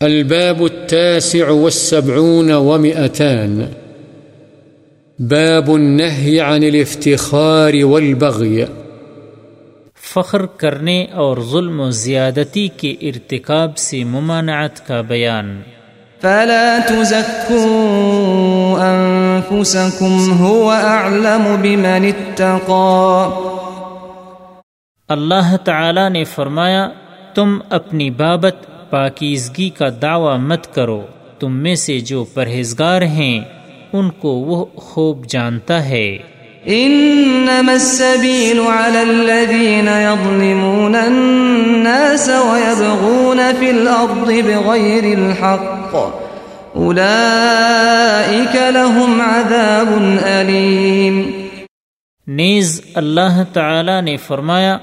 الباب التاسع والسبعون ومئتان. باب النهي عن الافتخار والبغي. فخر کرنے اور ظلم و زیادتی کے ارتکاب سے ممانعت کا بیان. فلا تزكوا أنفسكم هو أعلم بمن اتقى اللہ تعالی نے فرمایا تم اپنی بابت پاکیزگی کا دعویٰ مت کرو۔ تم میں سے جو پرہیزگار ہیں ان کو وہ خوب جانتا ہے۔ إنما السبيل على الذين يظلمون الناس ويبغون في الأرض بغير الحق۔ أولئك لهم عذاب أليم نیز اللہ تعالی نے فرمایا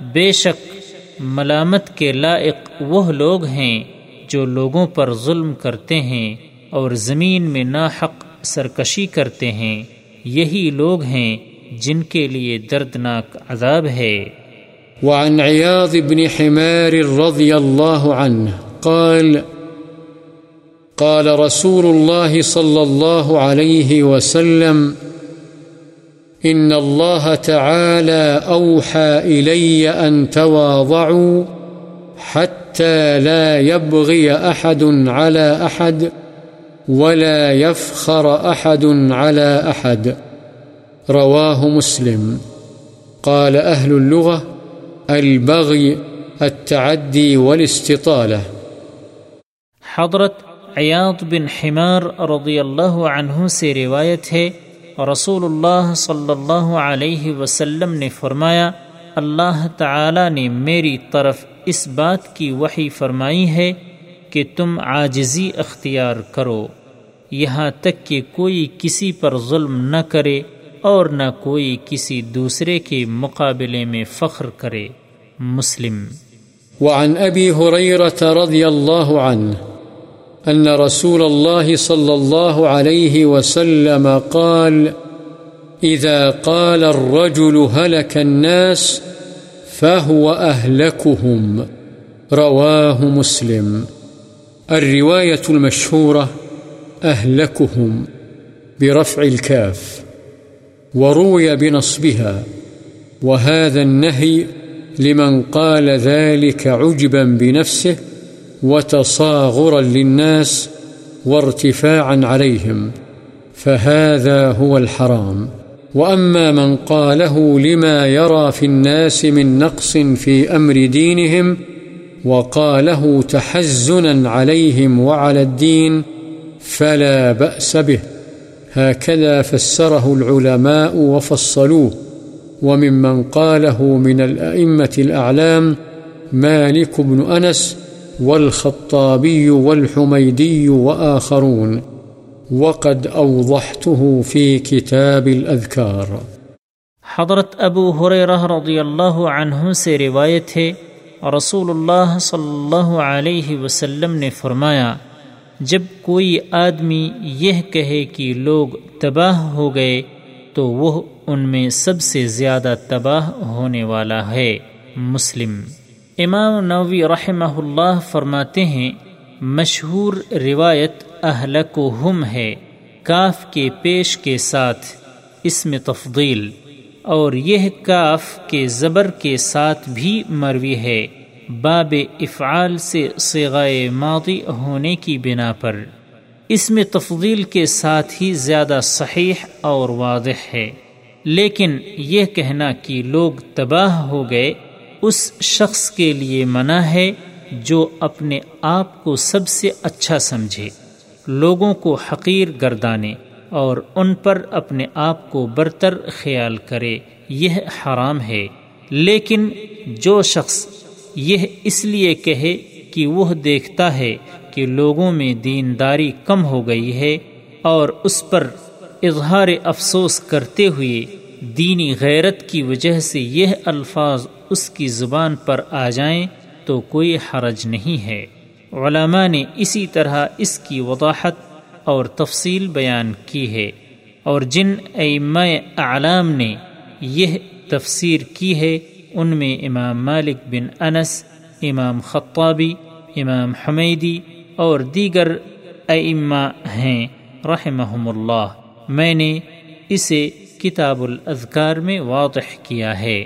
بے شک ملامت کے لائق وہ لوگ ہیں جو لوگوں پر ظلم کرتے ہیں اور زمین میں ناحق سرکشی کرتے ہیں۔ یہی لوگ ہیں جن کے لیے دردناک عذاب ہے۔ وعن عياض بن حمار رضي الله عنه قال قال رسول الله صلى الله عليه وسلم إن الله تعالى أوحى إلي أن تواضعوا حتى لا يبغي أحد على أحد ولا يفخر أحد على أحد رواه مسلم قال أهل اللغة البغي التعدي والاستطالة حضرت عیاض بن حمار رضی اللہ عنہ سے روایت ہے رسول اللہ صلی اللہ علیہ وسلم نے فرمایا اللہ تعالی نے میری طرف اس بات کی وحی فرمائی ہے کہ تم عاجزی اختیار کرو یہاں تک کہ کوئی کسی پر ظلم نہ کرے اور نہ کوئی کسی دوسرے کے مقابلے میں فخر کرے مسلم وعن أبي هريرة رضي الله أن رسول الله صلى الله عليه وسلم قال، إذا قال الرجل هلك الناس فهو أهلكهم. رواه مسلم. الرواية المشهورة، أهلكهم برفع الكاف، وروي بنصبها. وهذا النهي لمن قال ذلك عجبا بنفسه وتصاغرا للناس وارتفاعا عليهم، فهذا هو الحرام. وأما من قاله لما يرى في الناس من نقص في أمر دينهم وقاله تحزنا عليهم وعلى الدين فلا بأس به. هكذا فسره العلماء وفصلوه. وممن قاله من الأئمة الأعلام مالك بن أنس والخطابي والحميدي وآخرون وقد أوضحته في كتاب الأذكار. حضرت ابو حریرہ رضی اللہ عنہ سے روایت ہے، رسول اللہ صلی اللہ علیہ وسلم نے فرمایا، جب کوئی آدمی یہ کہے کہ لوگ تباہ ہو گئے، تو وہ ان میں سب سے زیادہ تباہ ہونے والا ہے، مسلم۔ امام نووی رحمہ اللہ فرماتے ہیں، مشہور روایت اہلک و ہم ہے، کاف کے پیش کے ساتھ، اس میں تفضیل۔ اور یہ کاف کے زبر کے ساتھ بھی مروی ہے، باب افعال سے سغائے ماضی ہونے کی بنا پر۔ اس میں تفضیل کے ساتھ ہی زیادہ صحیح اور واضح ہے۔ لیکن یہ کہنا کہ لوگ تباہ ہو گئے اس شخص کے لیے منع ہے جو اپنے آپ کو سب سے اچھا سمجھے، لوگوں کو حقیر گردانے اور ان پر اپنے آپ کو برتر خیال کرے، یہ حرام ہے۔ لیکن جو شخص یہ اس لیے کہے کہ وہ دیکھتا ہے کہ لوگوں میں دینداری کم ہو گئی ہے اور اس پر اظہار افسوس کرتے ہوئے دینی غیرت کی وجہ سے یہ الفاظ اس کی زبان پر آ جائیں تو کوئی حرج نہیں ہے۔ علماء نے اسی طرح اس کی وضاحت اور تفصیل بیان کی ہے۔ اور جن ائمہ اعلام نے یہ تفسیر کی ہے، ان میں امام مالک بن انس، امام خطابی، امام حمیدی اور دیگر ائمہ ہیں۔ رحمہم اللہ، میں نے اسے کتاب الاذکار میں واضح کیا ہے۔